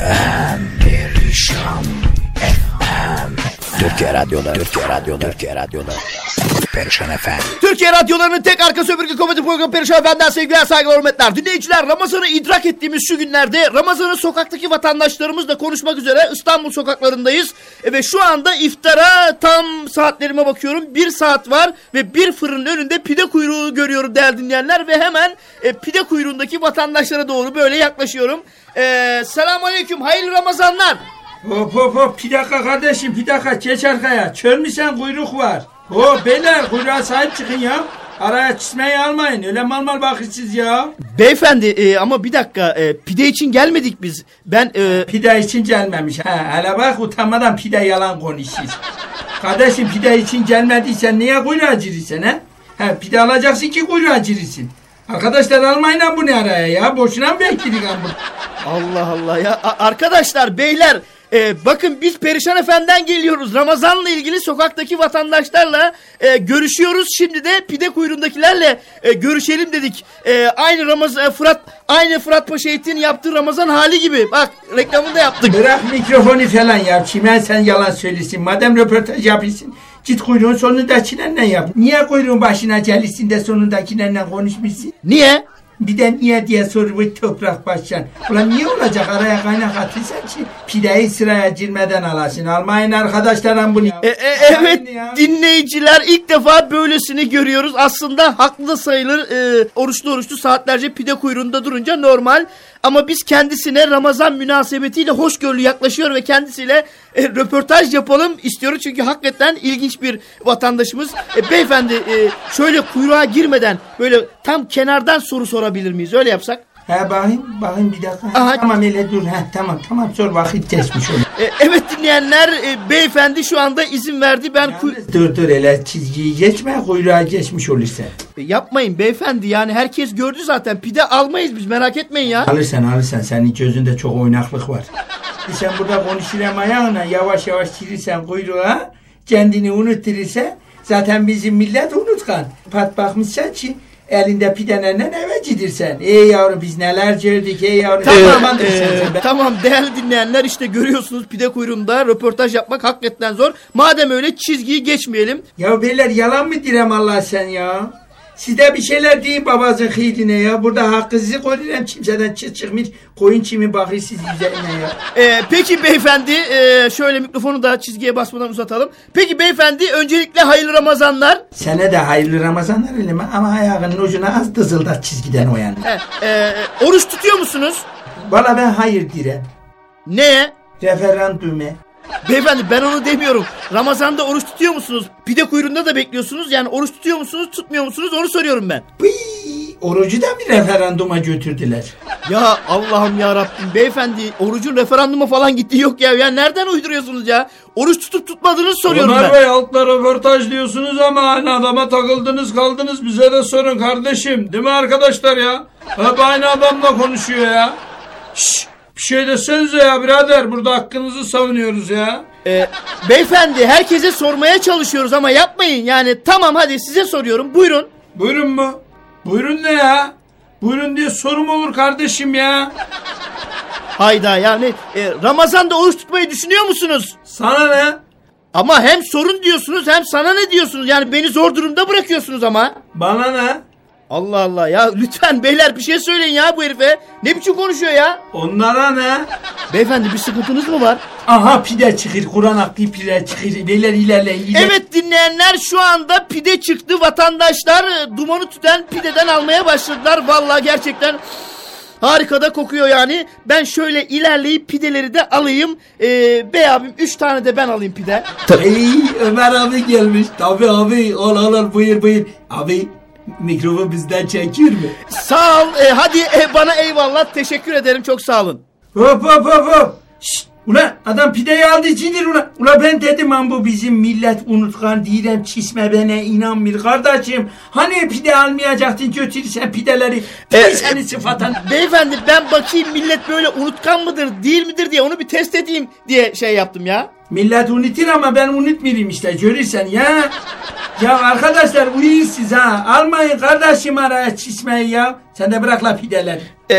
FM Perişan. FM Türkiye Radyoları Türkiye Radyoları Türkiye Radyoları Perişan FM Türkiye radyolarının tek arka sömürge komedi programı Perişan Efendi'den sevgiler saygılar hürmetler. Dinleyiciler Ramazan'ı idrak ettiğimiz şu günlerde Ramazan'ı sokaktaki vatandaşlarımızla konuşmak üzere İstanbul sokaklarındayız. E, ve şu anda iftara tam saatlerime bakıyorum. Bir saat var ve bir fırının önünde pide kuyruğu görüyorum değerli dinleyenler. Ve hemen e, pide kuyruğundaki vatandaşlara doğru böyle yaklaşıyorum. E, Selamun Aleyküm hayırlı Ramazanlar. Hop hop hop bir dakika kardeşim bir dakika geç arkaya. Çölmüşsen kuyruk var. Hop beyler kuyruğa sahip çıkın ya. Araya çizmeyi almayın. Öyle mal mal bakırsınız ya. Beyefendi e, ama bir dakika e, pide için gelmedik biz. Ben e, Pide için gelmemiş. Ha, hele bak utanmadan pide yalan konuşuyor. Kardeşim pide için gelmediysen niye kuyruğa girirsen ha? Ha, pide alacaksın ki kuyruğa girirsin. Arkadaşlar almayın lan bunu araya ya. Boşuna mı bekledik bunu? Allah Allah ya A- arkadaşlar beyler e, bakın biz Perişan Efendi'den geliyoruz. Ramazan'la ilgili sokaktaki vatandaşlarla e, görüşüyoruz. Şimdi de pide kuyruğundakilerle e, görüşelim dedik. E, aynı Ramazan Fırat aynı Fırat Paşa Eğitim'in yaptığı Ramazan hali gibi. Bak reklamını da yaptık. Bırak mikrofonu falan ya. Kime sen yalan söylesin. Madem röportaj yapıyorsun. Git kuyruğun sonundakilerle yap. Niye kuyruğun başına gelirsin de sonundakilerle konuşmuşsun? Niye? Bir de niye diye soru bu toprak başcan. Ulan niye olacak araya kaynak atırsan ki pideyi sıraya girmeden alasın. Almayın arkadaşlarım bunu. E, e, evet dinleyiciler ilk defa böylesini görüyoruz. Aslında haklı da sayılır. E, oruçlu oruçlu saatlerce pide kuyruğunda durunca normal. Ama biz kendisine Ramazan münasebetiyle hoşgörülü yaklaşıyor ve kendisiyle e, röportaj yapalım istiyoruz. Çünkü hakikaten ilginç bir vatandaşımız. E, beyefendi e, şöyle kuyruğa girmeden böyle tam kenardan soru sorabilir miyiz? Öyle yapsak. He bakayım, bakayım bir dakika. Aha. Tamam hele dur. He, tamam tamam sor vakit geçmiş olur. E, evet dinleyenler e, beyefendi şu anda izin verdi. Ben kuy- Yalnız dur dur hele çizgiyi geçme kuyruğa geçmiş olursa. E, Yapmayın beyefendi yani herkes gördü zaten pide almayız biz merak etmeyin ya. Alırsan alırsan senin gözünde çok oynaklık var. E sen burada konuşulan ayağına yavaş yavaş girirsen kuyruğa kendini unutturursa zaten bizim millet unutkan. Pat bakmışsan ki elinde pidenenle eve gidirsen. Ey yavrum biz neler gördük ey yavrum. Tamam, Ee, e, tamam değerli dinleyenler işte görüyorsunuz pide kuyruğunda röportaj yapmak hakikaten zor. Madem öyle çizgiyi geçmeyelim. Ya beyler yalan mı direm Allah sen ya? Size bir şeyler deyin babazın hıyline ya. Burada hakkınızı koruyorum kimseden çıt çıkmış. Koyun çimi bakır siz üzerine ya. E, peki beyefendi e, şöyle mikrofonu da çizgiye basmadan uzatalım. Peki beyefendi öncelikle hayırlı Ramazanlar. Sana da hayırlı Ramazanlar elime ama ayağının ucuna az dızıldat çizgiden o yana. E, e, oruç tutuyor musunuz? Valla ben hayır direm. Neye? Referandüme. Beyefendi ben onu demiyorum. Ramazan'da oruç tutuyor musunuz? Pide kuyruğunda da bekliyorsunuz. Yani oruç tutuyor musunuz, tutmuyor musunuz? Onu soruyorum ben. Pıy, orucu da bir referanduma götürdüler. Ya Allah'ım ya Rabbim beyefendi orucun referanduma falan gittiği yok ya. Ya nereden uyduruyorsunuz ya? Oruç tutup tutmadığınızı soruyorum Ömer ben. Bey altla röportaj diyorsunuz ama aynı adama takıldınız kaldınız bize de sorun kardeşim. Değil mi arkadaşlar ya? Hep aynı adamla konuşuyor ya. Şşş bir şey desenize ya birader burada hakkınızı savunuyoruz ya. Ee, beyefendi herkese sormaya çalışıyoruz ama yapmayın. Yani tamam hadi size soruyorum. Buyurun. Buyurun mu? Buyurun ne ya? Buyurun diye sorum olur kardeşim ya. Hayda yani e, Ramazan'da oruç tutmayı düşünüyor musunuz? Sana ne? Ama hem sorun diyorsunuz hem sana ne diyorsunuz? Yani beni zor durumda bırakıyorsunuz ama. Bana ne? Allah Allah ya lütfen beyler bir şey söyleyin ya bu herife. Ne biçim konuşuyor ya? Onlara ne? Beyefendi bir sıkıntınız mı var? Aha pide çıkır. Kur'an aklı pide çıkır. Beyler ilerleyin. iler- Evet dinleyenler şu anda pide çıktı. Vatandaşlar e, dumanı tüten pideden almaya başladılar. Vallahi gerçekten harika da kokuyor yani. Ben şöyle ilerleyip pideleri de alayım. Ee, bey abim 3 tane de ben alayım pide. Ey Ömer abi gelmiş. Tabii abi. Al al al buyur buyur. Abi mikrofon bizden çekiyor mu? Sağ ol. e, hadi e, bana eyvallah. Teşekkür ederim. Çok sağ olun. Hop hop hop hop. Şşt, ulan adam pideyi aldı içindir ulan. Ulan ben dedim lan bu bizim millet unutkan değilim çisme bana inanmıyor kardeşim. Hani pide almayacaktın götürürsen pideleri. E, Pide senin sıfatın. Beyefendi ben bakayım millet böyle unutkan mıdır değil midir diye onu bir test edeyim diye şey yaptım ya. Millet unutur ama ben unutmayayım işte görürsen ya. Ya arkadaşlar uyuyun siz ha. Almayın kardeşim araya çismeyi ya. Sen de bırak la pideleri. E,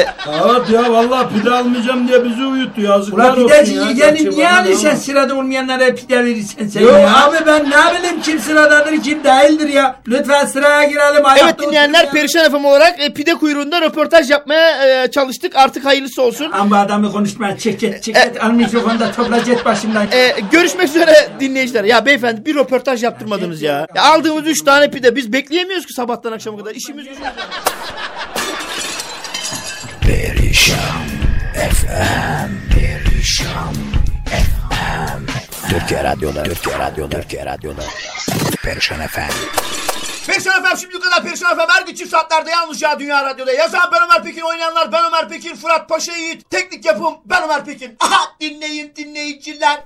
Evet ya vallahi pide almayacağım diye bizi uyuttu yazıklar Ulan olsun pideci ya. Gerçi niye alıyorsun sırada olmayanlara pide verirsen sen Yok ya? abi ben ne bileyim kim sıradadır kim değildir ya. Lütfen sıraya girelim. evet dinleyenler Perişan FM olarak e, pide kuyruğunda röportaj yapmaya e, çalıştık. Artık hayırlısı olsun. Ama adamı konuşma çek çek çek. E- Al mikrofonu da topla jet başımdan. E, görüşmek üzere dinleyiciler. Ya beyefendi bir röportaj yaptırmadınız ya. ya aldığımız 3 tane pide biz bekleyemiyoruz ki sabahtan akşama kadar. İşimiz gücümüz var. Perişan FM Perişan FM Türkiye Radyoları Türkiye Radyoları Türkiye Radyoları Perişan FM Perişan FM şimdi kadar Perişan FM her gün çift saatlerde yalnızca Dünya Radyo'da. Yazan ben Ömer Pekin, oynayanlar ben Ömer Pekin, Fırat Paşa Yiğit, teknik yapım ben Ömer Pekin. Aha dinleyin dinleyiciler.